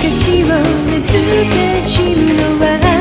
かしをかしむのは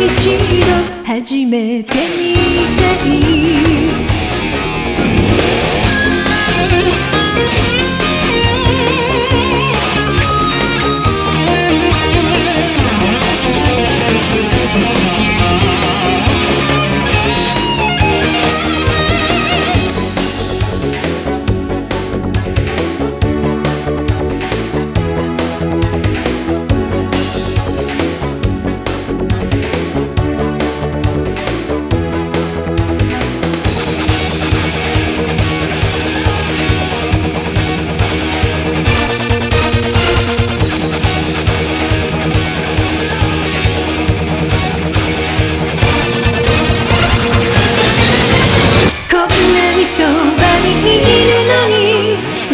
一度初めてみたい。